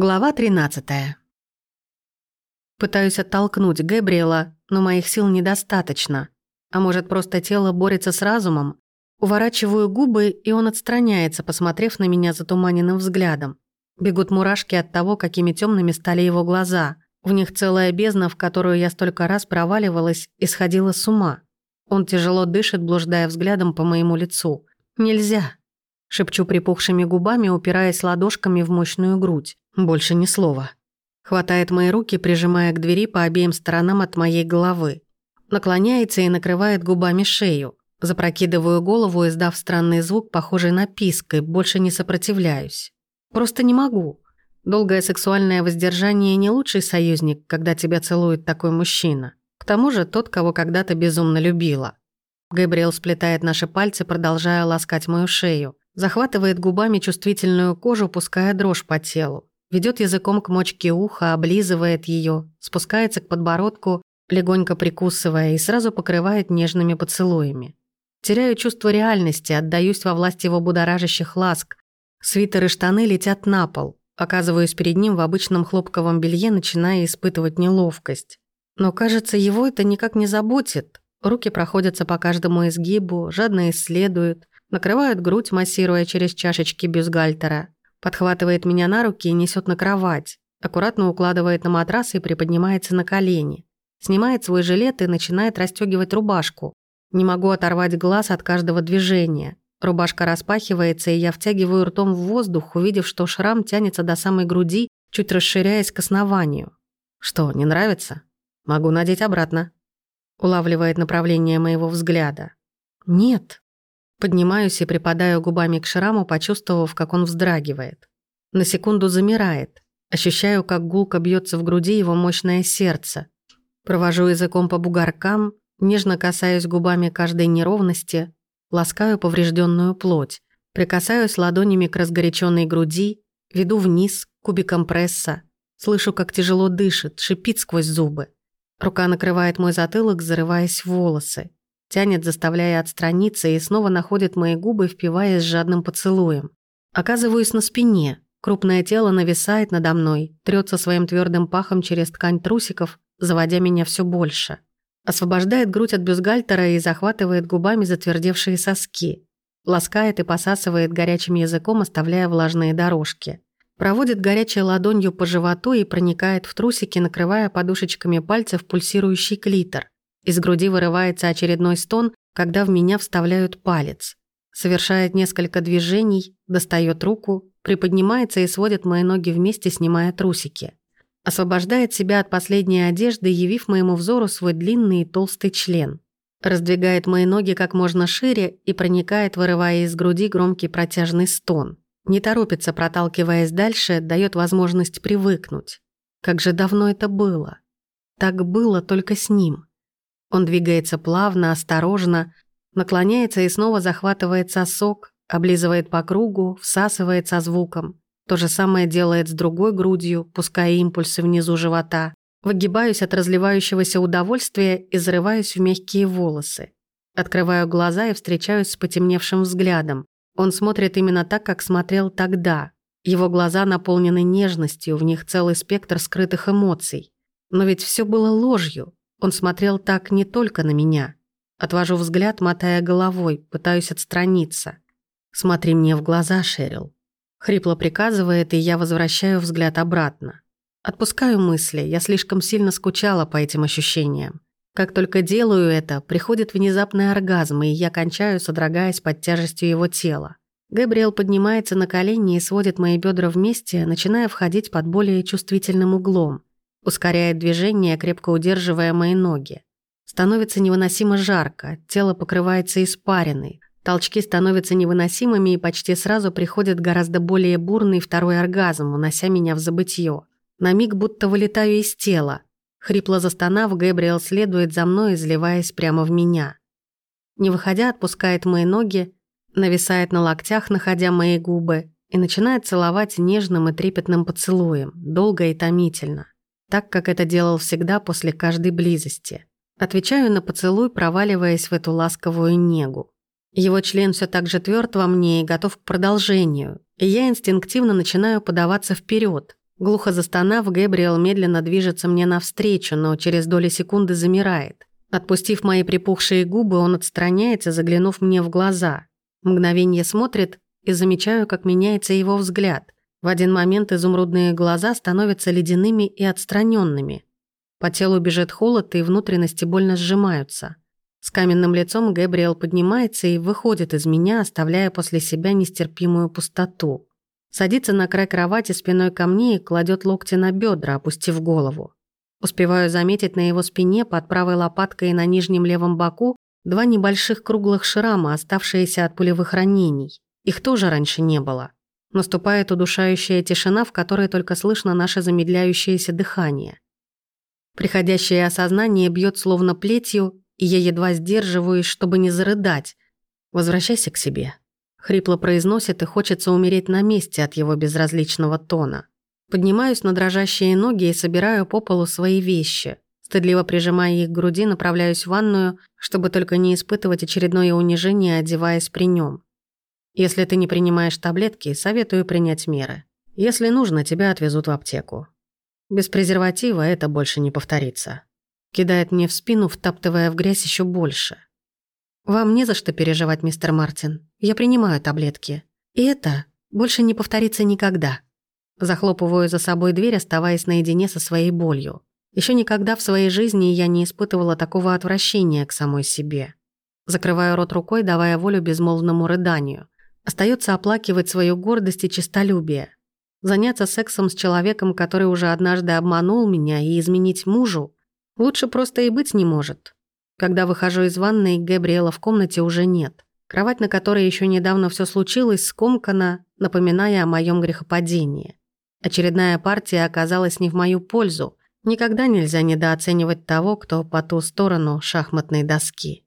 Глава 13. Пытаюсь оттолкнуть Гэбриэла, но моих сил недостаточно. А может, просто тело борется с разумом? Уворачиваю губы, и он отстраняется, посмотрев на меня затуманенным взглядом. Бегут мурашки от того, какими темными стали его глаза. В них целая бездна, в которую я столько раз проваливалась и сходила с ума. Он тяжело дышит, блуждая взглядом по моему лицу. «Нельзя!» Шепчу припухшими губами, упираясь ладошками в мощную грудь. Больше ни слова. Хватает мои руки, прижимая к двери по обеим сторонам от моей головы. Наклоняется и накрывает губами шею. Запрокидываю голову, издав странный звук, похожий на писк, и больше не сопротивляюсь. Просто не могу. Долгое сексуальное воздержание не лучший союзник, когда тебя целует такой мужчина. К тому же тот, кого когда-то безумно любила. Габриэл сплетает наши пальцы, продолжая ласкать мою шею. Захватывает губами чувствительную кожу, пуская дрожь по телу. Ведет языком к мочке уха, облизывает ее, спускается к подбородку, легонько прикусывая, и сразу покрывает нежными поцелуями. Теряю чувство реальности, отдаюсь во власть его будоражащих ласк. Свитер и штаны летят на пол. Оказываюсь перед ним в обычном хлопковом белье, начиная испытывать неловкость. Но, кажется, его это никак не заботит. Руки проходятся по каждому изгибу, жадно исследуют, накрывают грудь, массируя через чашечки бюстгальтера. Подхватывает меня на руки и несет на кровать. Аккуратно укладывает на матрас и приподнимается на колени. Снимает свой жилет и начинает расстегивать рубашку. Не могу оторвать глаз от каждого движения. Рубашка распахивается, и я втягиваю ртом в воздух, увидев, что шрам тянется до самой груди, чуть расширяясь к основанию. Что, не нравится? Могу надеть обратно. Улавливает направление моего взгляда. Нет. Поднимаюсь и припадаю губами к шраму, почувствовав, как он вздрагивает. На секунду замирает. Ощущаю, как гулко бьется в груди его мощное сердце. Провожу языком по бугоркам, нежно касаюсь губами каждой неровности, ласкаю поврежденную плоть, прикасаюсь ладонями к разгоряченной груди, веду вниз, кубиком пресса. Слышу, как тяжело дышит, шипит сквозь зубы. Рука накрывает мой затылок, зарываясь в волосы. Тянет, заставляя отстраниться, и снова находит мои губы, впиваясь жадным поцелуем. Оказываюсь на спине. Крупное тело нависает надо мной, трется своим твердым пахом через ткань трусиков, заводя меня все больше. Освобождает грудь от бюстгальтера и захватывает губами затвердевшие соски. Ласкает и посасывает горячим языком, оставляя влажные дорожки. Проводит горячей ладонью по животу и проникает в трусики, накрывая подушечками пальцев пульсирующий клитор. Из груди вырывается очередной стон, когда в меня вставляют палец. Совершает несколько движений, достает руку, приподнимается и сводит мои ноги вместе, снимая трусики. Освобождает себя от последней одежды, явив моему взору свой длинный и толстый член. Раздвигает мои ноги как можно шире и проникает, вырывая из груди громкий протяжный стон. Не торопится, проталкиваясь дальше, дает возможность привыкнуть. Как же давно это было. Так было только с ним. Он двигается плавно, осторожно, наклоняется и снова захватывает сосок, облизывает по кругу, всасывает со звуком. То же самое делает с другой грудью, пуская импульсы внизу живота. Выгибаюсь от разливающегося удовольствия и зарываюсь в мягкие волосы. Открываю глаза и встречаюсь с потемневшим взглядом. Он смотрит именно так, как смотрел тогда. Его глаза наполнены нежностью, в них целый спектр скрытых эмоций. Но ведь все было ложью. Он смотрел так не только на меня. Отвожу взгляд, мотая головой, пытаюсь отстраниться. «Смотри мне в глаза, Шерил». Хрипло приказывает, и я возвращаю взгляд обратно. Отпускаю мысли, я слишком сильно скучала по этим ощущениям. Как только делаю это, приходит внезапный оргазм, и я кончаю, содрогаясь под тяжестью его тела. Габриэл поднимается на колени и сводит мои бедра вместе, начиная входить под более чувствительным углом. Ускоряет движение, крепко удерживая мои ноги. Становится невыносимо жарко, тело покрывается испариной. Толчки становятся невыносимыми и почти сразу приходит гораздо более бурный второй оргазм, унося меня в забытье. На миг будто вылетаю из тела. Хрипло застонав, Гэбриэл следует за мной, изливаясь прямо в меня. Не выходя, отпускает мои ноги, нависает на локтях, находя мои губы, и начинает целовать нежным и трепетным поцелуем, долго и томительно так как это делал всегда после каждой близости. Отвечаю на поцелуй, проваливаясь в эту ласковую негу. Его член все так же тверд во мне и готов к продолжению, и я инстинктивно начинаю подаваться вперед, Глухо застонав, Гэбриэл медленно движется мне навстречу, но через доли секунды замирает. Отпустив мои припухшие губы, он отстраняется, заглянув мне в глаза. Мгновение смотрит, и замечаю, как меняется его взгляд. В один момент изумрудные глаза становятся ледяными и отстраненными. По телу бежит холод, и внутренности больно сжимаются. С каменным лицом Гэбриэл поднимается и выходит из меня, оставляя после себя нестерпимую пустоту. Садится на край кровати спиной ко мне и кладет локти на бедра, опустив голову. Успеваю заметить на его спине под правой лопаткой и на нижнем левом боку два небольших круглых шрама, оставшиеся от пулевых ранений. Их тоже раньше не было. Наступает удушающая тишина, в которой только слышно наше замедляющееся дыхание. Приходящее осознание бьет словно плетью, и я едва сдерживаюсь, чтобы не зарыдать. «Возвращайся к себе», Хрипло произносит и хочется умереть на месте от его безразличного тона. Поднимаюсь на дрожащие ноги и собираю по полу свои вещи. Стыдливо прижимая их к груди, направляюсь в ванную, чтобы только не испытывать очередное унижение, одеваясь при нем. Если ты не принимаешь таблетки, советую принять меры. Если нужно, тебя отвезут в аптеку. Без презерватива это больше не повторится. Кидает мне в спину, втаптывая в грязь еще больше. «Вам не за что переживать, мистер Мартин. Я принимаю таблетки. И это больше не повторится никогда». Захлопываю за собой дверь, оставаясь наедине со своей болью. Еще никогда в своей жизни я не испытывала такого отвращения к самой себе. Закрываю рот рукой, давая волю безмолвному рыданию. Остается оплакивать свою гордость и честолюбие. Заняться сексом с человеком, который уже однажды обманул меня, и изменить мужу, лучше просто и быть не может. Когда выхожу из ванной, Габриэла в комнате уже нет. Кровать, на которой еще недавно все случилось, скомкана, напоминая о моем грехопадении. Очередная партия оказалась не в мою пользу. Никогда нельзя недооценивать того, кто по ту сторону шахматной доски.